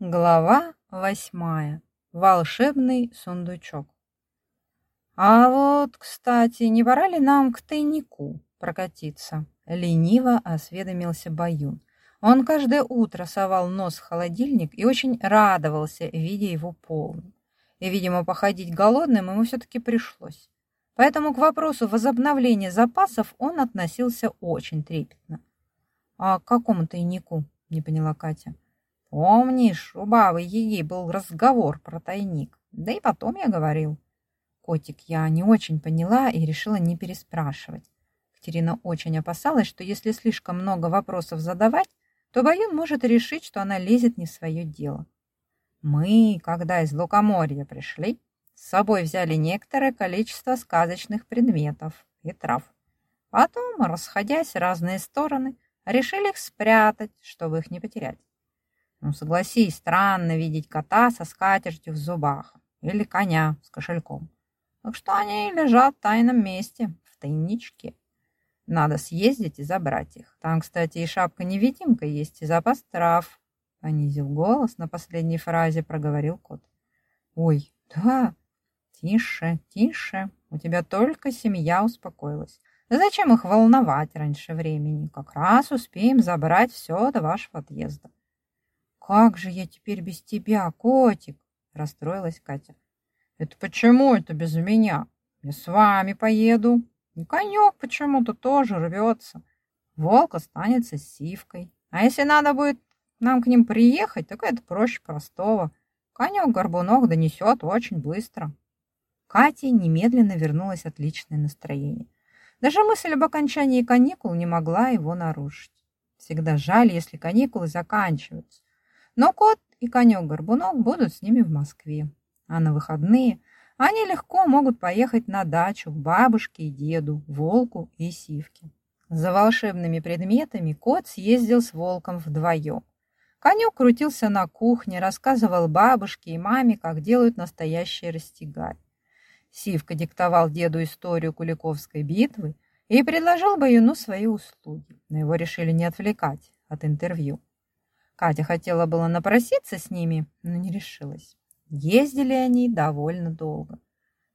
Глава восьмая. Волшебный сундучок. А вот, кстати, не пора ли нам к тайнику прокатиться? Лениво осведомился Баюн. Он каждое утро совал нос в холодильник и очень радовался, видя его полным. И, видимо, походить голодным ему все-таки пришлось. Поэтому к вопросу возобновления запасов он относился очень трепетно. «А к какому тайнику?» – не поняла Катя. Помнишь, у бабы Яги был разговор про тайник? Да и потом я говорил. Котик я не очень поняла и решила не переспрашивать. Катерина очень опасалась, что если слишком много вопросов задавать, то Баюн может решить, что она лезет не в свое дело. Мы, когда из Лукоморья пришли, с собой взяли некоторое количество сказочных предметов и трав. Потом, расходясь в разные стороны, решили их спрятать, чтобы их не потерять. Ну, согласись, странно видеть кота со скатертью в зубах или коня с кошельком. Так что они лежат в тайном месте, в тайничке. Надо съездить и забрать их. Там, кстати, и шапка-невидимка есть, и запас трав. Понизил голос на последней фразе, проговорил кот. Ой, да, тише, тише. У тебя только семья успокоилась. зачем их волновать раньше времени? Как раз успеем забрать все до вашего отъезда. «Как же я теперь без тебя, котик?» – расстроилась Катя. «Это почему это без меня? Я с вами поеду. И конек почему-то тоже рвется. Волк останется с сивкой. А если надо будет нам к ним приехать, так это проще простого. Конек-горбунок донесет очень быстро». Кате немедленно вернулось отличное настроение. Даже мысль об окончании каникул не могла его нарушить. Всегда жаль, если каникулы заканчиваются. Но кот и конек-горбунок будут с ними в Москве. А на выходные они легко могут поехать на дачу к бабушке и деду, волку и сивке. За волшебными предметами кот съездил с волком вдвоем. Конек крутился на кухне, рассказывал бабушке и маме, как делают настоящий растягарь. Сивка диктовал деду историю Куликовской битвы и предложил Баюну свои услуги, но его решили не отвлекать от интервью. Катя хотела было напроситься с ними, но не решилась. Ездили они довольно долго.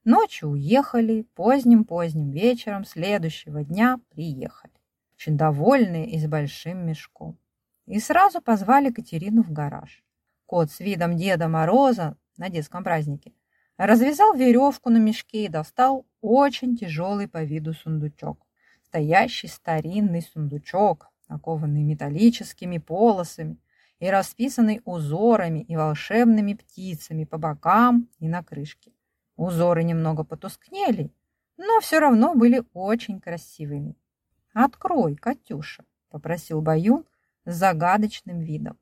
Ночью уехали, поздним-поздним вечером следующего дня приехали. Очень довольные и с большим мешком. И сразу позвали Катерину в гараж. Кот с видом Деда Мороза на детском празднике развязал веревку на мешке и достал очень тяжелый по виду сундучок. Стоящий старинный сундучок, окованный металлическими полосами, и расписанный узорами и волшебными птицами по бокам и на крышке. Узоры немного потускнели, но все равно были очень красивыми. «Открой, Катюша», — попросил Баюн с загадочным видом,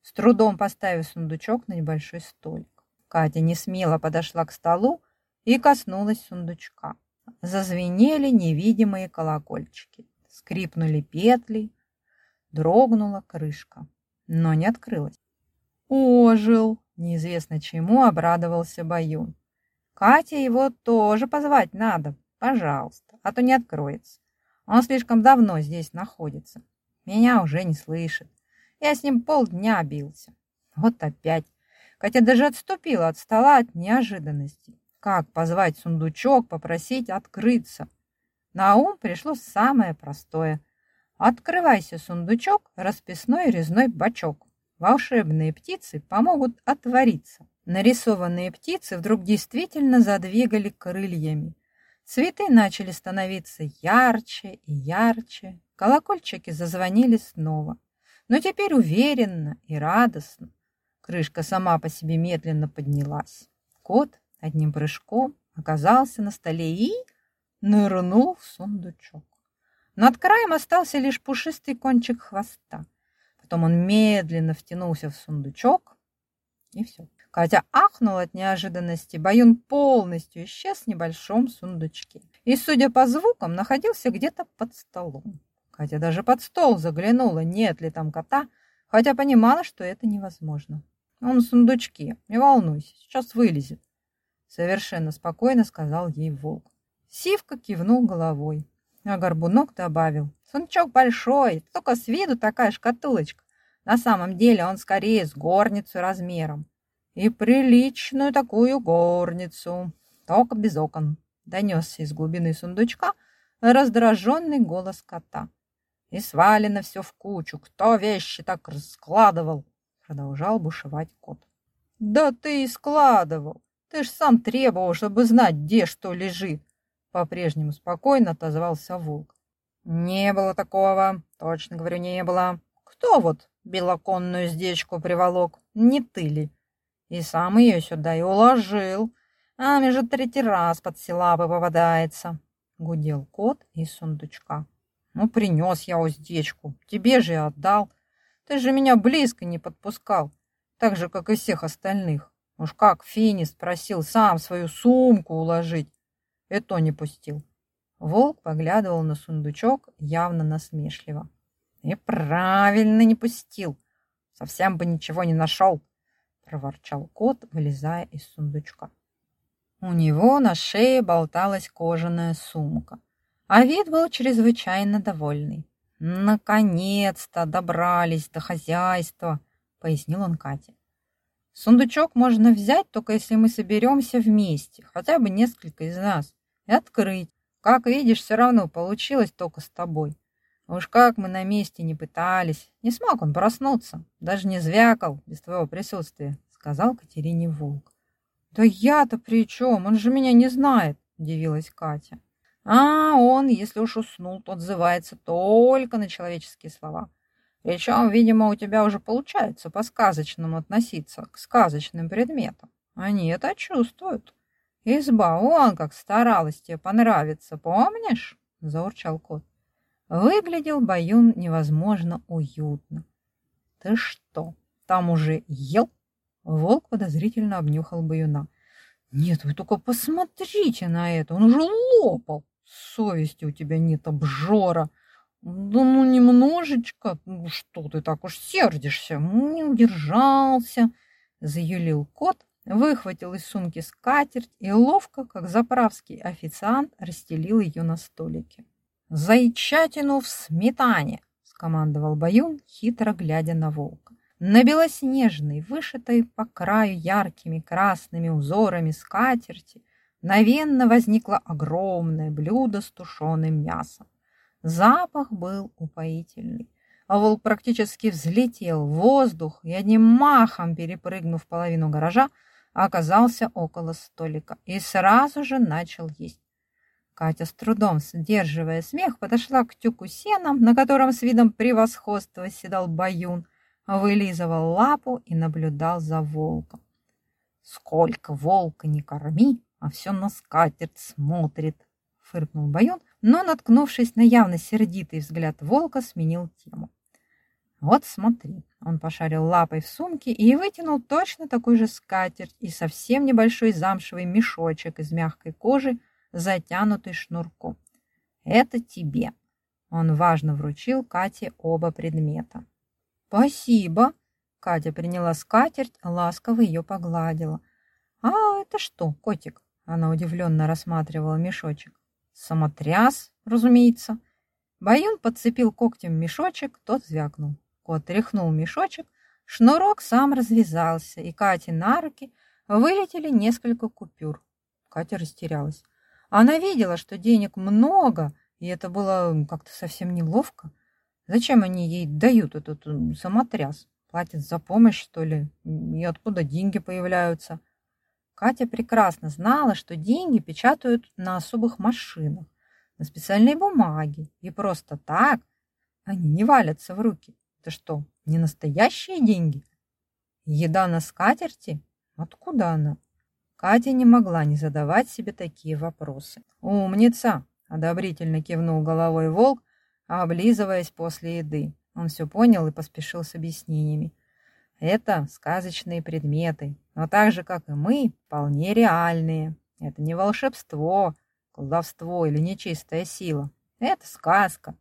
с трудом поставив сундучок на небольшой столик. Катя не смело подошла к столу и коснулась сундучка. Зазвенели невидимые колокольчики, скрипнули петли, дрогнула крышка но не открылась. «Ожил!» – неизвестно чему обрадовался Баюн. «Катя его тоже позвать надо, пожалуйста, а то не откроется. Он слишком давно здесь находится. Меня уже не слышит. Я с ним полдня бился. Вот опять. Катя даже отступила от стола от неожиданности. Как позвать сундучок, попросить открыться? На ум пришло самое простое – Открывайся, сундучок, расписной резной бачок. Волшебные птицы помогут отвориться. Нарисованные птицы вдруг действительно задвигали крыльями. Цветы начали становиться ярче и ярче. Колокольчики зазвонили снова. Но теперь уверенно и радостно. Крышка сама по себе медленно поднялась. Кот одним прыжком оказался на столе и нырнул в сундучок. Над краем остался лишь пушистый кончик хвоста. Потом он медленно втянулся в сундучок, и все. Катя ахнула от неожиданности. Баюн полностью исчез в небольшом сундучке. И, судя по звукам, находился где-то под столом. Катя даже под стол заглянула, нет ли там кота, хотя понимала, что это невозможно. Он в сундучке, не волнуйся, сейчас вылезет. Совершенно спокойно сказал ей волк. Сивка кивнул головой. А Горбунок добавил. Сундучок большой, только с виду такая шкатулочка. На самом деле он скорее с горницу размером. И приличную такую горницу, только без окон. Донесся из глубины сундучка раздраженный голос кота. И свалено все в кучу. Кто вещи так раскладывал? Продолжал бушевать кот. Да ты и складывал. Ты ж сам требовал, чтобы знать, где что лежит. По-прежнему спокойно отозвался волк. Не было такого, точно говорю, не было. Кто вот белоконную здечку приволок? Не ты ли? И сам ее сюда и уложил. А же третий раз под силабы попадается. Гудел кот из сундучка. Ну, принес я уздечку. Тебе же и отдал. Ты же меня близко не подпускал. Так же, как и всех остальных. Уж как Финис просил сам свою сумку уложить. Это не пустил. Волк поглядывал на сундучок явно насмешливо. И правильно не пустил. Совсем бы ничего не нашел, проворчал кот, вылезая из сундучка. У него на шее болталась кожаная сумка, а вид был чрезвычайно довольный. «Наконец-то добрались до хозяйства», — пояснил он Кате. «Сундучок можно взять, только если мы соберемся вместе, хотя бы несколько из нас, и открыть. Как видишь, все равно получилось только с тобой. Уж как мы на месте не пытались, не смог он проснуться, даже не звякал без твоего присутствия», — сказал Катерине Волк. «Да я-то при чем? Он же меня не знает», — удивилась Катя. «А он, если уж уснул, то отзывается только на человеческие слова. Причем, видимо, у тебя уже получается по-сказочному относиться к сказочным предметам. Они это чувствуют. Изба, он как старалась тебе понравиться, помнишь?» — заурчал кот. Выглядел Баюн невозможно уютно. «Ты что, там уже ел?» Волк подозрительно обнюхал Баюна. «Нет, вы только посмотрите на это, он уже лопал! Совести у тебя нет, обжора!» «Да ну немножечко, ну что ты так уж сердишься?» «Не удержался!» Заюлил кот, выхватил из сумки скатерть и ловко, как заправский официант, расстелил ее на столике. «Зайчатину в сметане!» — скомандовал Баюн, хитро глядя на волка. На белоснежной, вышитой по краю яркими красными узорами скатерти, мгновенно возникло огромное блюдо с тушеным мясом. Запах был упоительный. Волк практически взлетел в воздух и одним махом, перепрыгнув половину гаража, оказался около столика и сразу же начал есть. Катя, с трудом сдерживая смех, подошла к тюку сена, на котором с видом превосходства седал баюн, вылизывал лапу и наблюдал за волком. «Сколько волка не корми, а все на скатерть смотрит!» — фыркнул Баюн, но, наткнувшись на явно сердитый взгляд волка, сменил тему. «Вот смотри!» — он пошарил лапой в сумке и вытянул точно такой же скатерть и совсем небольшой замшевый мешочек из мягкой кожи, затянутый шнурком. «Это тебе!» Он важно вручил Кате оба предмета. «Спасибо!» Катя приняла скатерть, ласково ее погладила. «А это что, котик?» Она удивленно рассматривала мешочек. «Самотряс, разумеется». Баюн подцепил когтем мешочек, тот звякнул. Кот тряхнул мешочек, шнурок сам развязался, и Кате на руки вылетели несколько купюр. Катя растерялась. Она видела, что денег много, и это было как-то совсем неловко. Зачем они ей дают этот самотряс? Платят за помощь, что ли? И откуда деньги появляются? Катя прекрасно знала, что деньги печатают на особых машинах, на специальной бумаге. И просто так они не валятся в руки. Это что, не настоящие деньги? Еда на скатерти? Откуда она? Катя не могла не задавать себе такие вопросы. «Умница!» – одобрительно кивнул головой волк, облизываясь после еды. Он все понял и поспешил с объяснениями. Это сказочные предметы, но так же, как и мы, вполне реальные. Это не волшебство, колдовство или нечистая сила. Это сказка.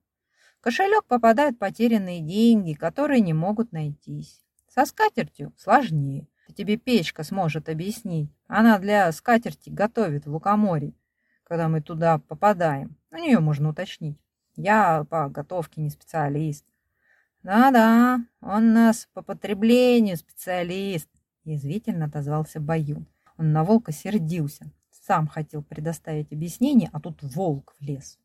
В кошелек попадают потерянные деньги, которые не могут найтись. Со скатертью сложнее. Это тебе печка сможет объяснить. Она для скатерти готовит в лукоморье, когда мы туда попадаем. У нее можно уточнить. Я по готовке не специалист. Да-да, он нас по потреблению специалист, язвительно отозвался Баюн. Он на волка сердился. Сам хотел предоставить объяснение, а тут волк влез.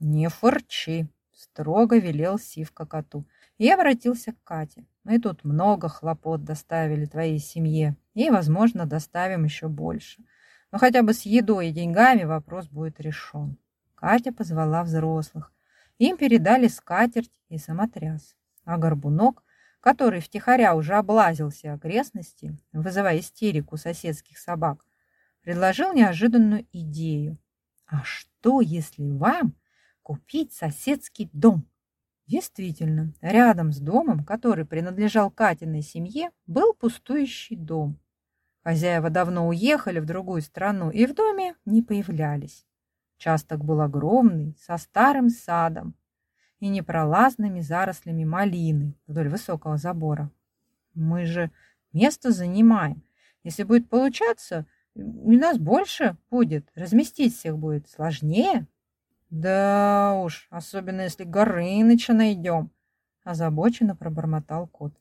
Не фырчи, строго велел Сивка коту. И обратился к Кате. Мы тут много хлопот доставили твоей семье, и, возможно, доставим еще больше. Но хотя бы с едой и деньгами вопрос будет решен. Катя позвала взрослых. Им передали скатерть и самотряс. А горбунок, который втихаря уже облазил все окрестности, вызывая истерику соседских собак, предложил неожиданную идею. А что, если вам купить соседский дом? Действительно, рядом с домом, который принадлежал Катиной семье, был пустующий дом. Хозяева давно уехали в другую страну и в доме не появлялись. Участок был огромный, со старым садом и непролазными зарослями малины вдоль высокого забора. Мы же место занимаем. Если будет получаться, и нас больше будет, разместить всех будет сложнее. Да уж, особенно если Горыныча найдем, озабоченно пробормотал кот.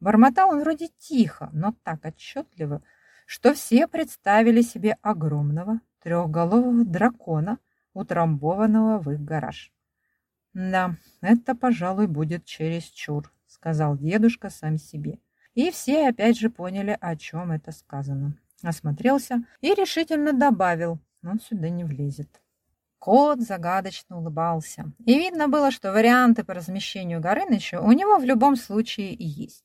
Бормотал он вроде тихо, но так отчетливо, что все представили себе огромного, трехголового дракона, утрамбованного в их гараж. «Да, это, пожалуй, будет чересчур», — сказал дедушка сам себе. И все опять же поняли, о чем это сказано. Осмотрелся и решительно добавил, он сюда не влезет. Кот загадочно улыбался, и видно было, что варианты по размещению Горыныча у него в любом случае есть.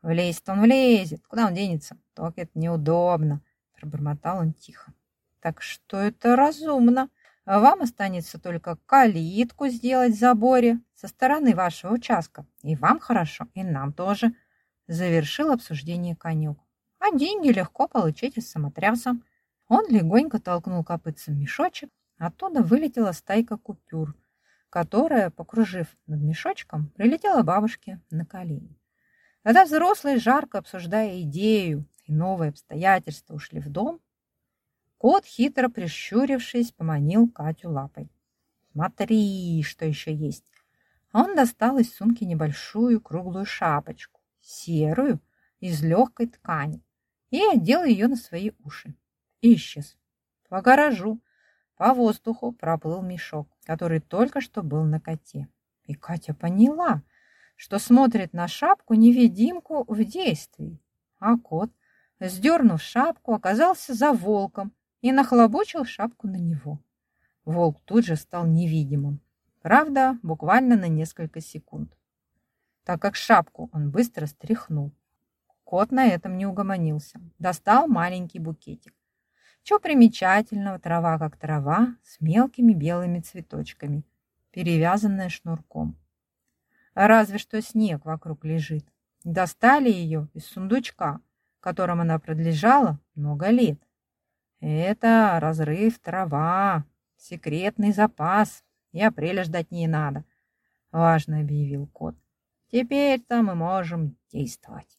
Влезет он влезет, куда он денется? Только это неудобно, пробормотал он тихо. Так что это разумно. Вам останется только калитку сделать в заборе со стороны вашего участка. И вам хорошо, и нам тоже. Завершил обсуждение конюк. А деньги легко получить из самотряса. Он легонько толкнул копытцем мешочек. Оттуда вылетела стайка купюр, которая, покружив над мешочком, прилетела бабушке на колени. Когда взрослые, жарко обсуждая идею и новые обстоятельства, ушли в дом, Кот, хитро прищурившись, поманил Катю лапой. «Смотри, что еще есть!» Он достал из сумки небольшую круглую шапочку, серую, из легкой ткани, и одел ее на свои уши. И исчез. По гаражу, по воздуху проплыл мешок, который только что был на коте. И Катя поняла, что смотрит на шапку-невидимку в действии. А кот, сдернув шапку, оказался за волком и нахлобучил шапку на него. Волк тут же стал невидимым. Правда, буквально на несколько секунд. Так как шапку он быстро стряхнул. Кот на этом не угомонился. Достал маленький букетик. Чего примечательного, трава как трава, с мелкими белыми цветочками, перевязанная шнурком. Разве что снег вокруг лежит. Достали ее из сундучка, которым она продлежала много лет. Это разрыв трава, секретный запас, и апреля ждать не надо, важно объявил кот. Теперь-то мы можем действовать.